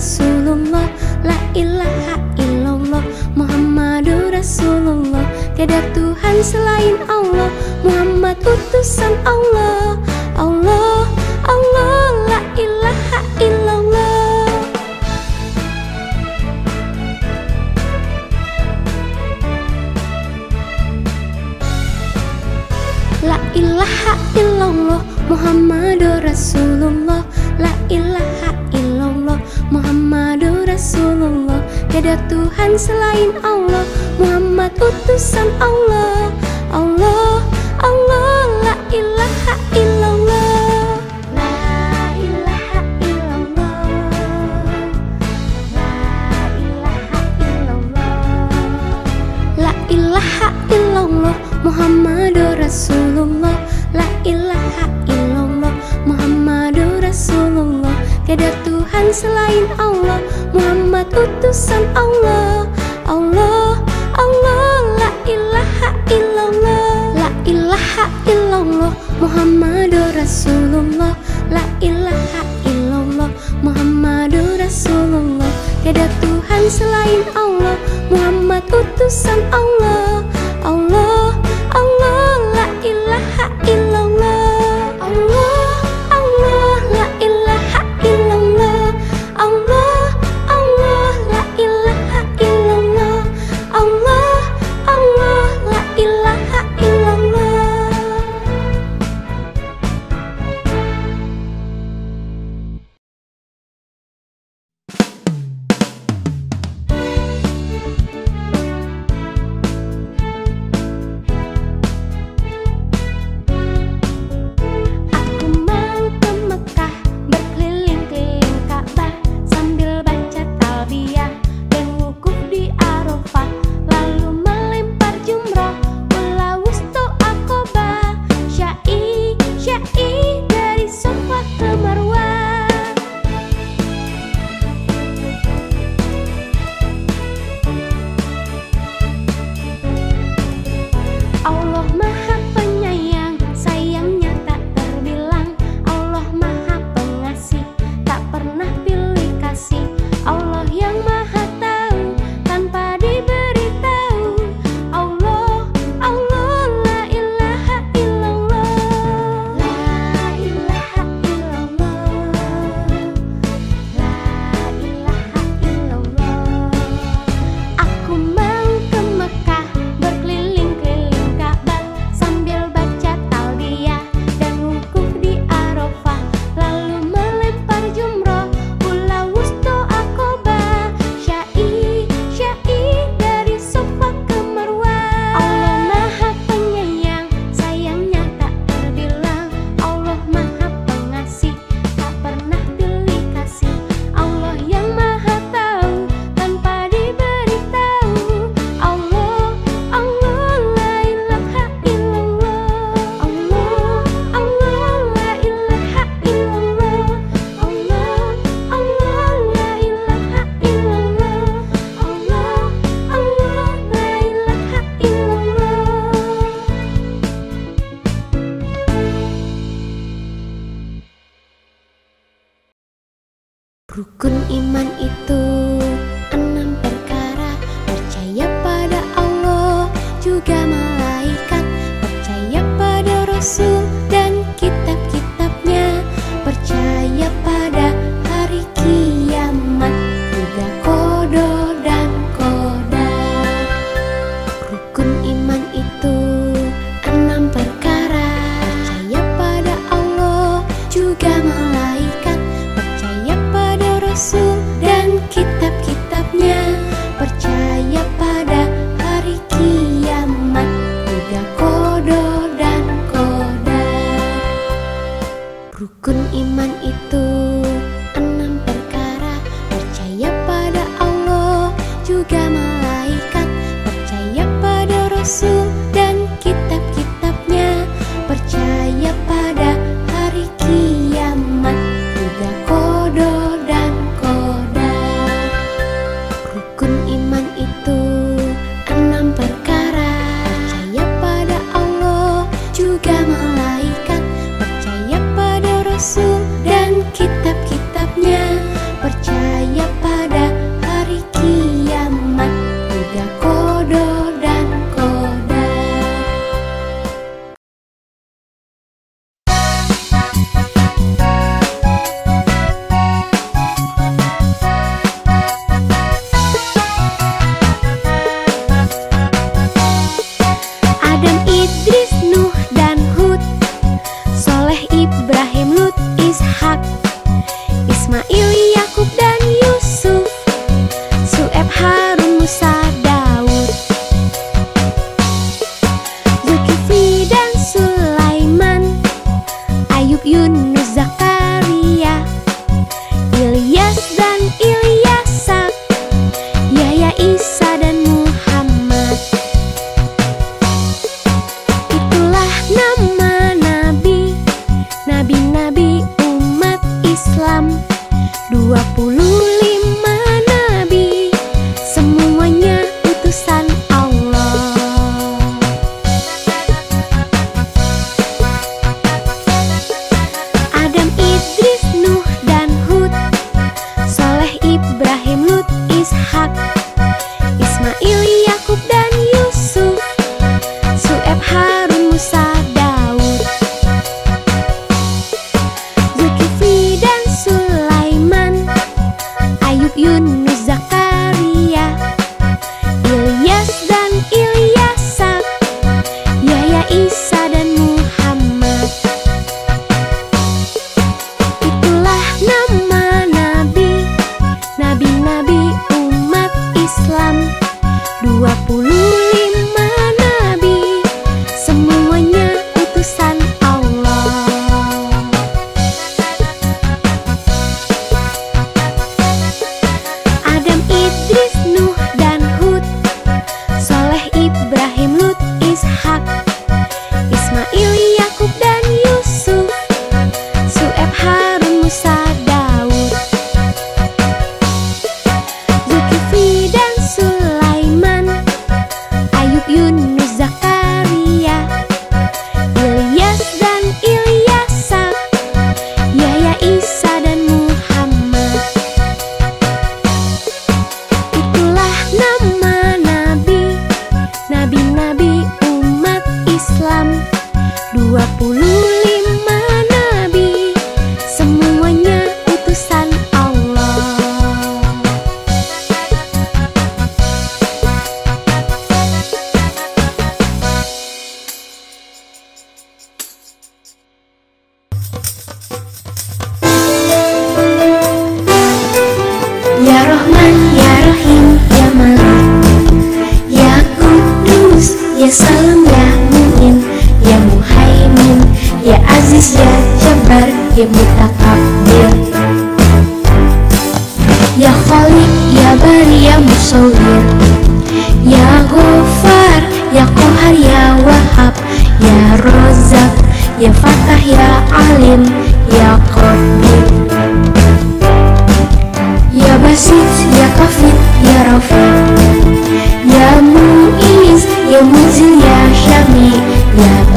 Rasulullah La ilaha illallah Muhammadur Rasulullah. Tiada Tuhan selain Allah Muhammad utusan Allah. Allah, Allah La ilaha illallah. La ilaha illallah Muhammadur Rasulullah. La ilaha Muhammadur Rasulullah Tiada Tuhan selain Allah. Muhammad utusan Allah. Allah Allah la ilaha utusan Allah. Allah Allah la ilaha illallah. La ilaha illallah Muhammadur Rasulullah. La ilaha illallah Muhammadur Rasulullah. Tiada Tuhan selain Allah Muhammad utusan Allah.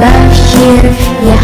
Yang pertama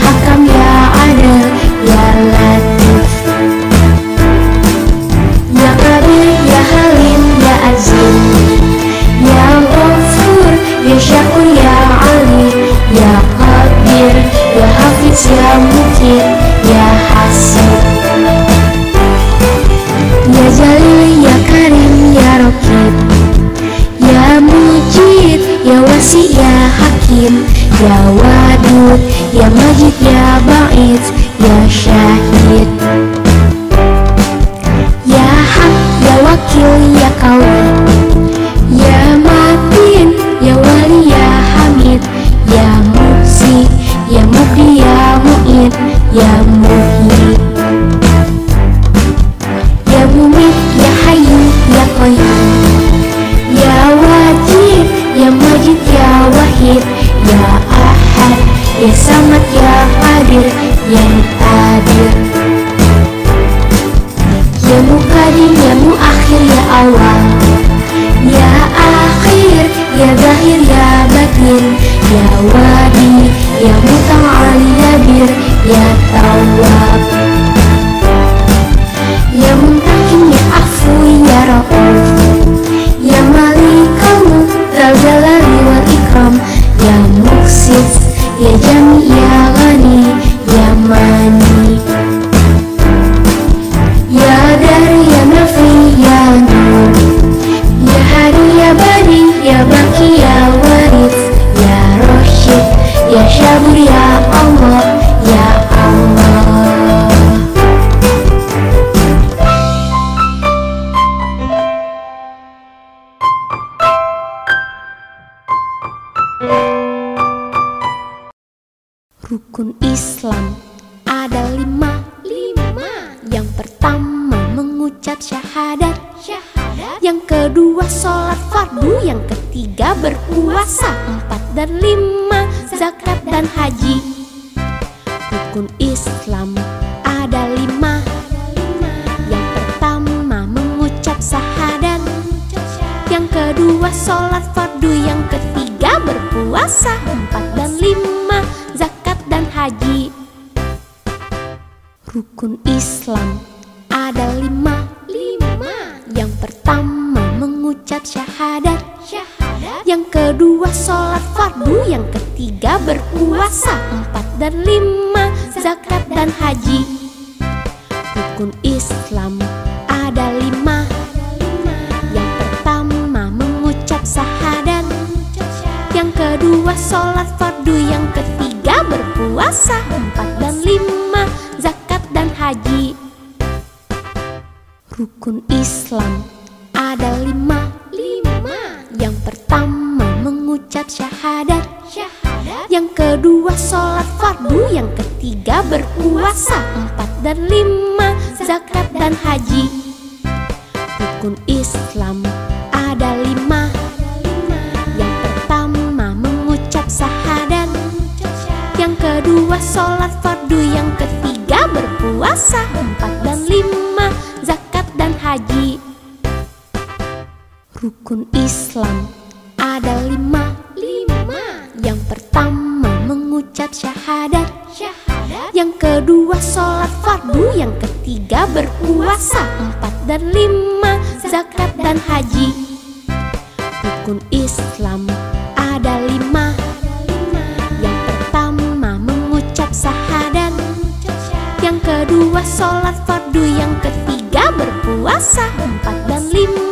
mengucap syahadat, dan haji. Rukun Islam ada lima. Yang pertama mengucap syahadat. Yang kedua sholat fardu. Yang ketiga berpuasa. Empat dan lima zakat dan haji. Rukun Islam ada lima. Lima. Yang pertama mengucap Syahadat Yang kedua sholat fardu. Yang ketiga berpuasa. Empat dan lima zakat dan haji. Rukun Islam ada lima. Yang pertama mengucap syahadat. Yang kedua sholat fardu. Yang ketiga berpuasa. Empat dan lima zakat dan haji. Rukun Islam ada lima pertama mengucap syahadat. Syahadat. Yang kedua sholat fardu Yang ketiga berpuasa Empat dan lima zakat dan haji. Rukun Islam ada lima. Yang pertama mengucap syahadat. Yang kedua sholat fardu Yang ketiga berpuasa Empat dan lima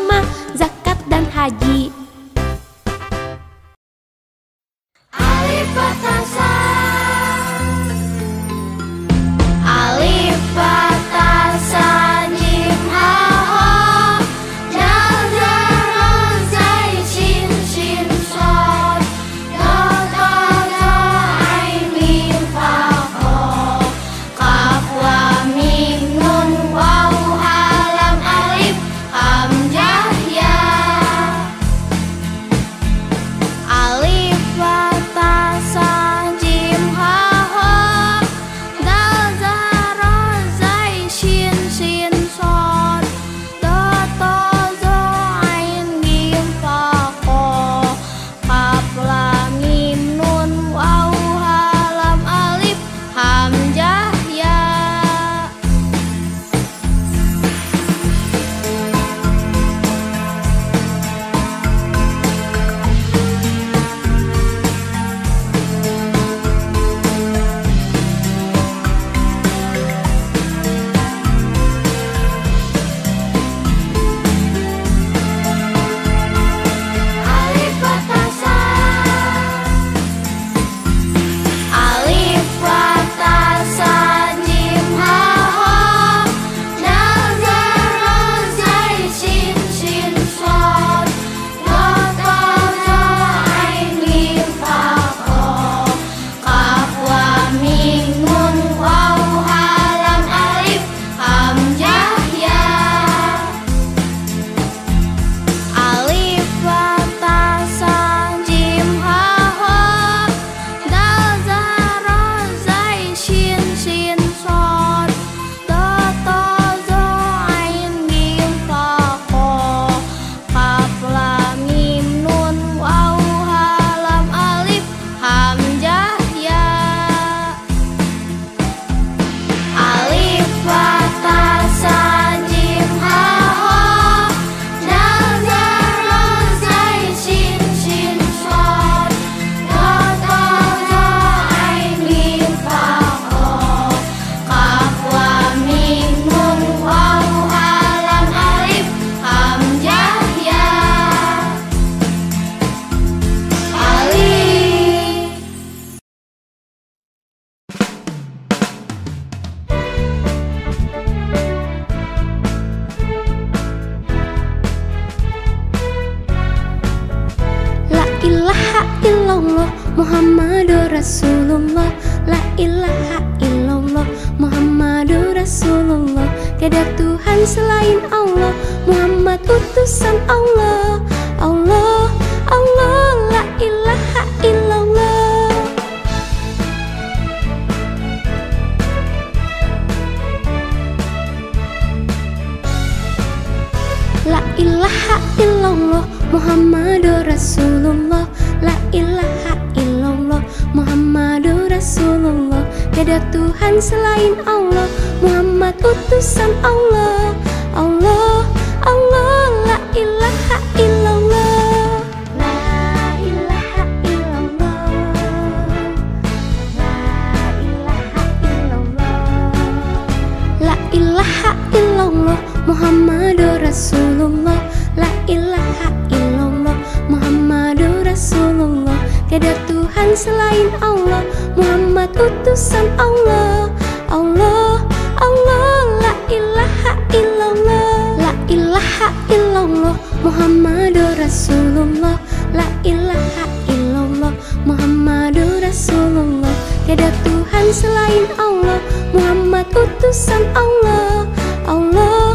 utusan Allah. Allah Allah la ilaha illallah. La ilaha illallah Muhammadur Rasulullah. La ilaha illallah Muhammadur Rasulullah. Tiada Tuhan selain Allah Muhammad utusan Allah. Allah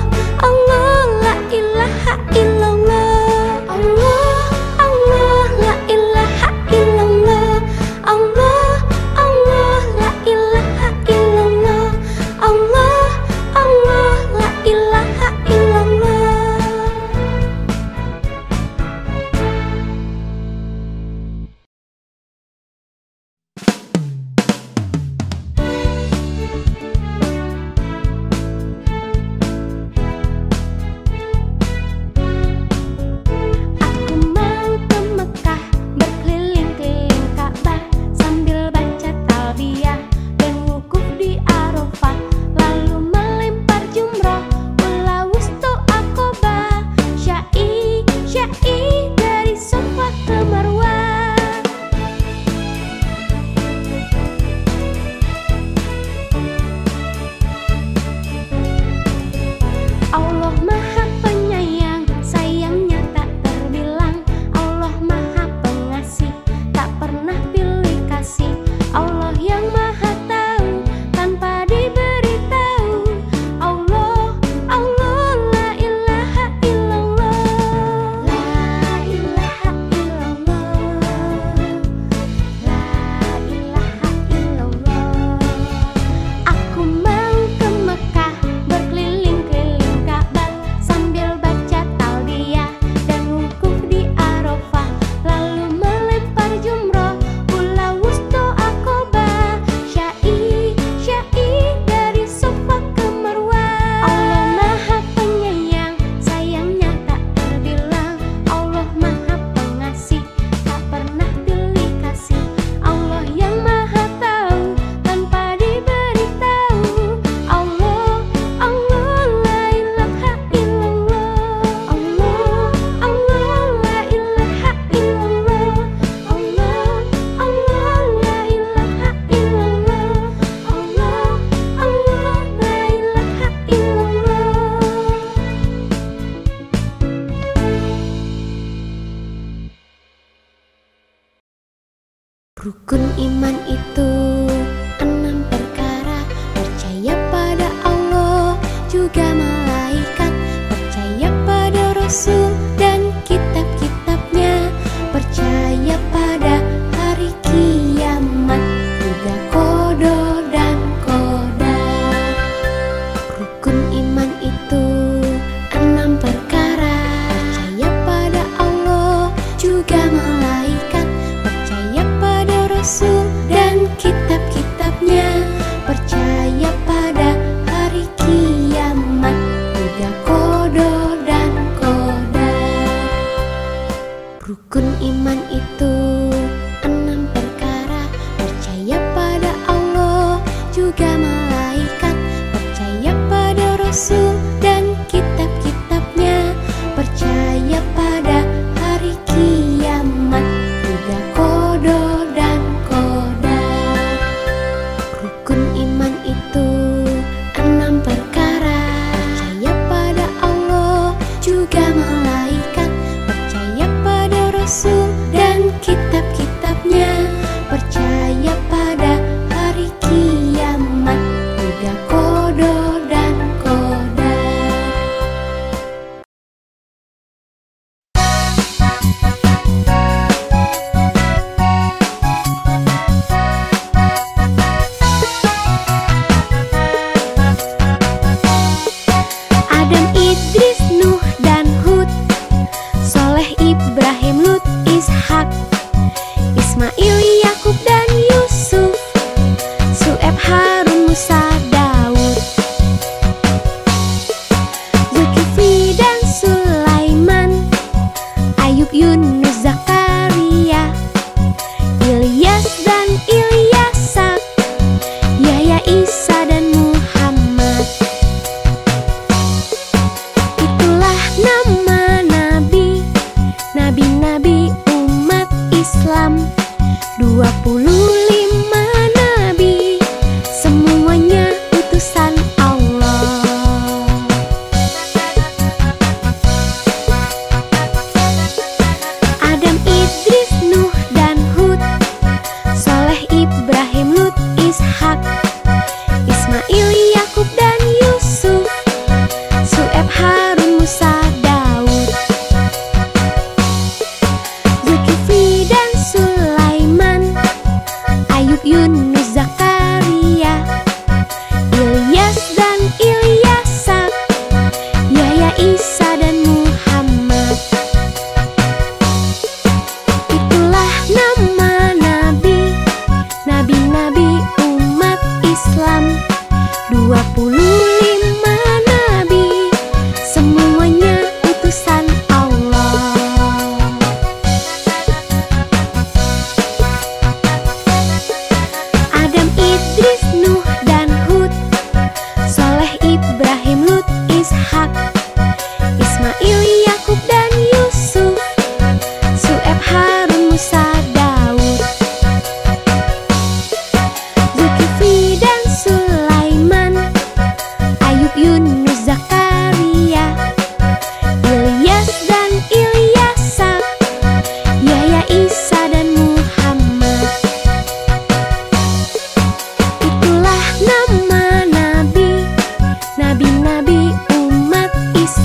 Rukun iman itu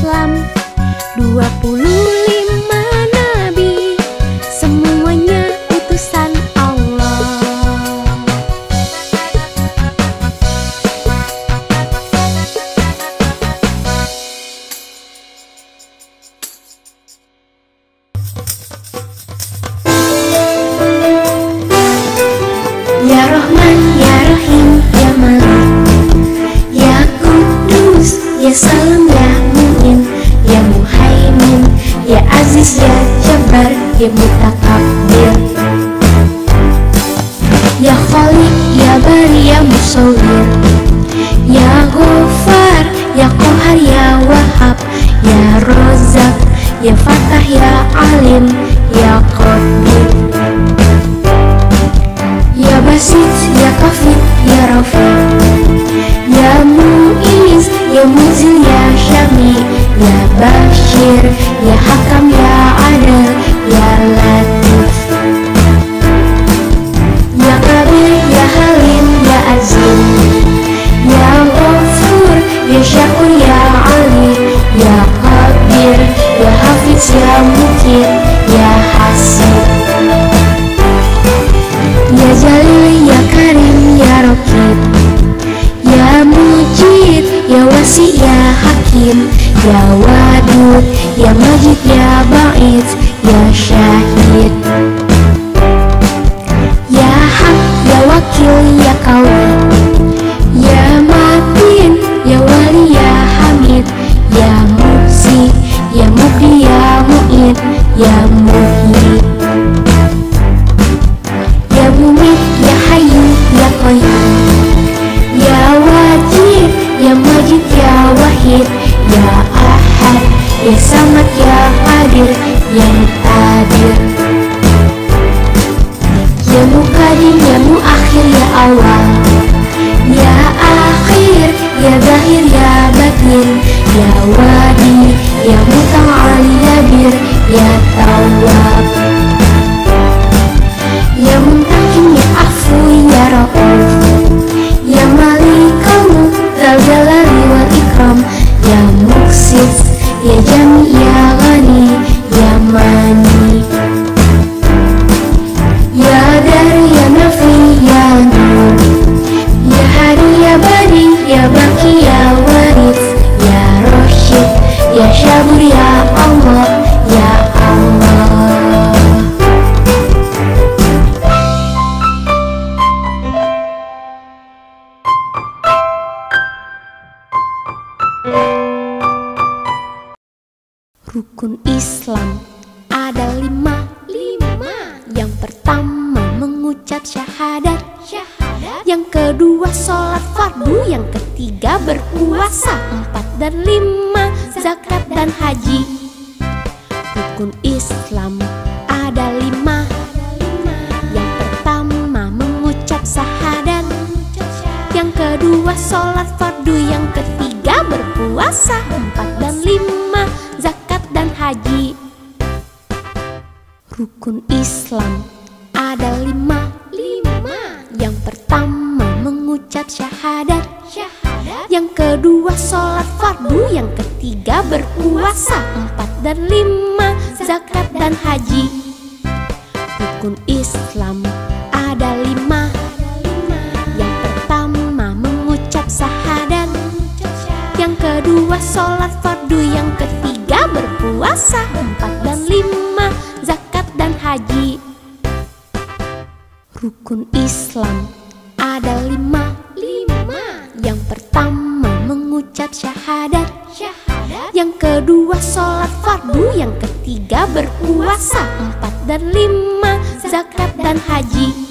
Islam 20 wahid Ya ahad Ya samad ya hadir Ya hadir. Ya mukadim ya muakhir ya awal. Ya akhir ya zahir ya batin. Ya wadi ya muta'al ya bir ya tawab Rukun Islam ada lima. Lima. Yang pertama mengucap syahadat. Syahadat. Yang kedua sholat fardu. Yang ketiga berpuasa. Empat dan lima zakat dan haji. Rukun Islam ada lima. Yang pertama mengucap syahadat. Yang kedua sholat fardu. Yang ketiga berpuasa. Empat dan lima haji. Rukun Islam ada lima. Lima. Yang pertama mengucap syahadat. Syahadat. Yang kedua sholat fardu. Yang ketiga berpuasa. Empat dan lima zakat dan haji. Rukun Islam ada lima. Yang pertama mengucap syahadat. Yang kedua sholat fardu. Yang ketiga puasa Empat dan lima zakat dan haji. Rukun Islam ada lima. Lima. Yang pertama mengucap syahadat. Syahadat. Yang kedua sholat fardu. Yang ketiga berpuasa. Empat dan lima zakat dan haji.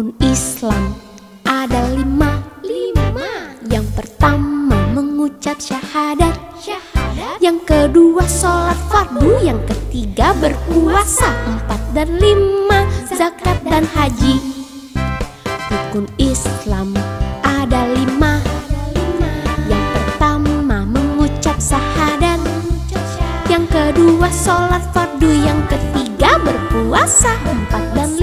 Rukun Islam. Ada lima. Lima. Yang pertama mengucap syahadat. Syahadat. Yang kedua sholat fardu. Yang ketiga berpuasa. Empat dan lima zakat dan haji. Rukun Islam. Ada lima. Yang pertama mengucap syahadat. Yang kedua sholat fardu. Yang ketiga berpuasa. Empat dan